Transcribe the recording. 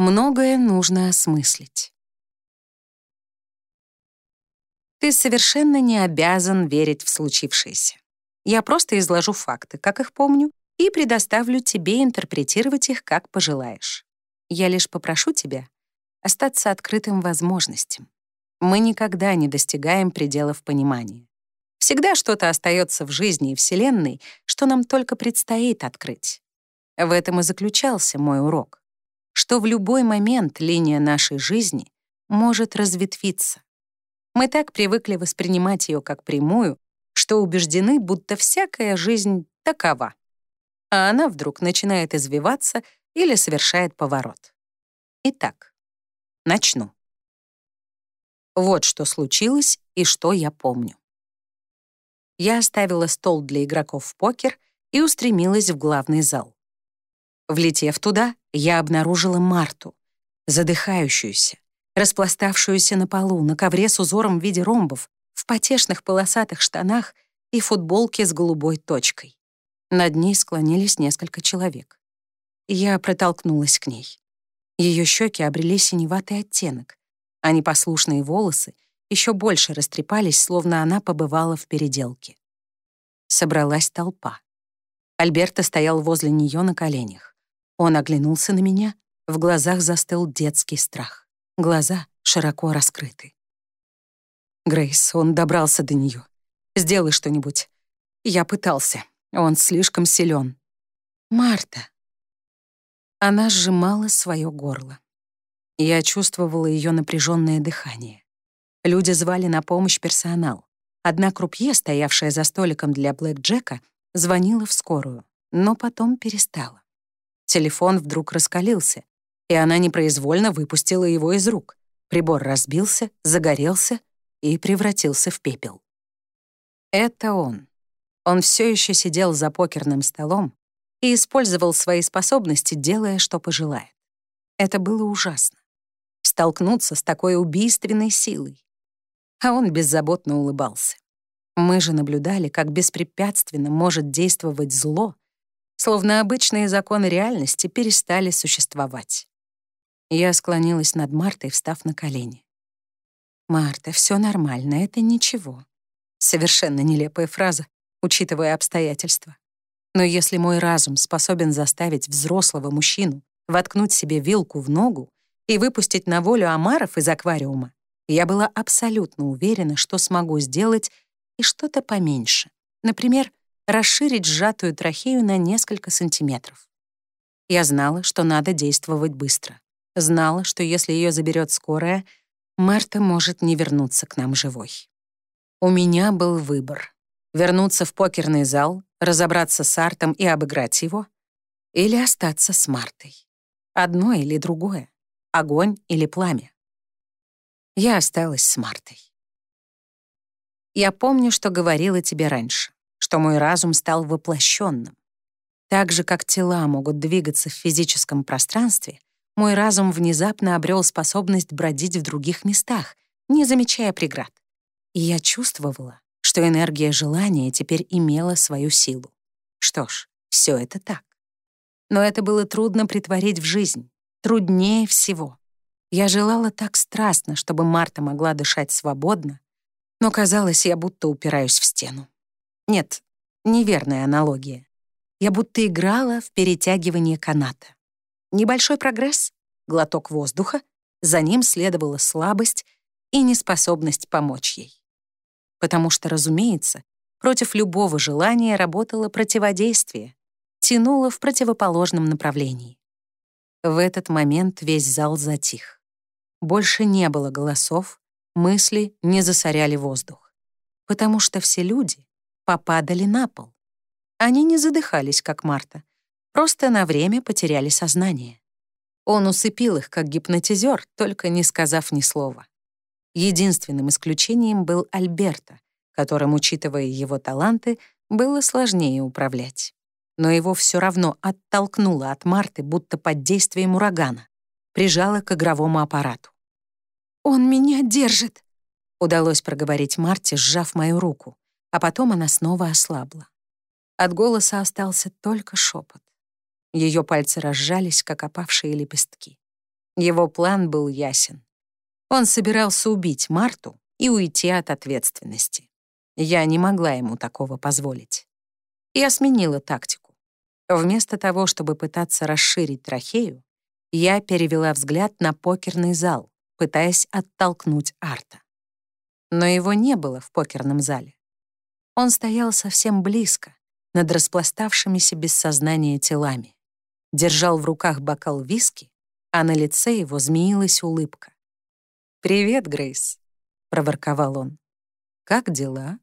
Многое нужно осмыслить. Ты совершенно не обязан верить в случившееся. Я просто изложу факты, как их помню, и предоставлю тебе интерпретировать их, как пожелаешь. Я лишь попрошу тебя остаться открытым возможностям. Мы никогда не достигаем пределов понимания. Всегда что-то остается в жизни и Вселенной, что нам только предстоит открыть. В этом и заключался мой урок, что в любой момент линия нашей жизни может разветвиться. Мы так привыкли воспринимать ее как прямую, что убеждены, будто всякая жизнь такова. А она вдруг начинает извиваться или совершает поворот. Итак, начну. Вот что случилось и что я помню. Я оставила стол для игроков в покер и устремилась в главный зал. Влетев туда, я обнаружила Марту, задыхающуюся, распластавшуюся на полу, на ковре с узором в виде ромбов, в потешных полосатых штанах и футболке с голубой точкой. Над ней склонились несколько человек. Я протолкнулась к ней. Ее щеки обрели синеватый оттенок, а непослушные волосы еще больше растрепались, словно она побывала в переделке. Собралась толпа. Альберто стоял возле нее на коленях. Он оглянулся на меня, в глазах застыл детский страх. Глаза широко раскрыты. Грейс, он добрался до нее. Сделай что-нибудь. Я пытался. Он слишком силен. Марта. Она сжимала свое горло. Я чувствовала ее напряженное дыхание. Люди звали на помощь персонал. Одна крупье, стоявшая за столиком для Блэк Джека, звонила в скорую, но потом перестала. Телефон вдруг раскалился, и она непроизвольно выпустила его из рук. Прибор разбился, загорелся и превратился в пепел. Это он. Он все еще сидел за покерным столом и использовал свои способности, делая, что пожелает. Это было ужасно. Столкнуться с такой убийственной силой. А он беззаботно улыбался. Мы же наблюдали, как беспрепятственно может действовать зло, словно обычные законы реальности перестали существовать. Я склонилась над Мартой, встав на колени. «Марта, все нормально, это ничего». Совершенно нелепая фраза, учитывая обстоятельства. Но если мой разум способен заставить взрослого мужчину воткнуть себе вилку в ногу и выпустить на волю омаров из аквариума, я была абсолютно уверена, что смогу сделать и что-то поменьше. Например, расширить сжатую трахею на несколько сантиметров. Я знала, что надо действовать быстро. Знала, что если ее заберет скорая, Марта может не вернуться к нам живой. У меня был выбор вернуться в покерный зал, разобраться с Артом и обыграть его, или остаться с Мартой. Одно или другое, огонь или пламя. Я осталась с Мартой. Я помню, что говорила тебе раньше, что мой разум стал воплощенным. Так же, как тела могут двигаться в физическом пространстве, мой разум внезапно обрел способность бродить в других местах, не замечая преград. И я чувствовала, что энергия желания теперь имела свою силу. Что ж, все это так. Но это было трудно притворить в жизнь, труднее всего. Я желала так страстно, чтобы Марта могла дышать свободно, но казалось, я будто упираюсь в стену. Нет, неверная аналогия. Я будто играла в перетягивание каната. Небольшой прогресс, глоток воздуха, за ним следовала слабость и неспособность помочь ей потому что, разумеется, против любого желания работало противодействие, тянуло в противоположном направлении. В этот момент весь зал затих. Больше не было голосов, мысли не засоряли воздух, потому что все люди попадали на пол. Они не задыхались, как Марта, просто на время потеряли сознание. Он усыпил их, как гипнотизер, только не сказав ни слова. Единственным исключением был Альберто, которым, учитывая его таланты, было сложнее управлять. Но его все равно оттолкнуло от Марты, будто под действием урагана, прижало к игровому аппарату. «Он меня держит!» — удалось проговорить Марте, сжав мою руку, а потом она снова ослабла. От голоса остался только шепот. Ее пальцы разжались, как опавшие лепестки. Его план был ясен. Он собирался убить Марту и уйти от ответственности. Я не могла ему такого позволить. Я сменила тактику. Вместо того, чтобы пытаться расширить трахею, я перевела взгляд на покерный зал, пытаясь оттолкнуть Арта. Но его не было в покерном зале. Он стоял совсем близко, над распластавшимися без сознания телами. Держал в руках бокал виски, а на лице его змеилась улыбка. «Привет, Грейс», — проворковал он. «Как дела?»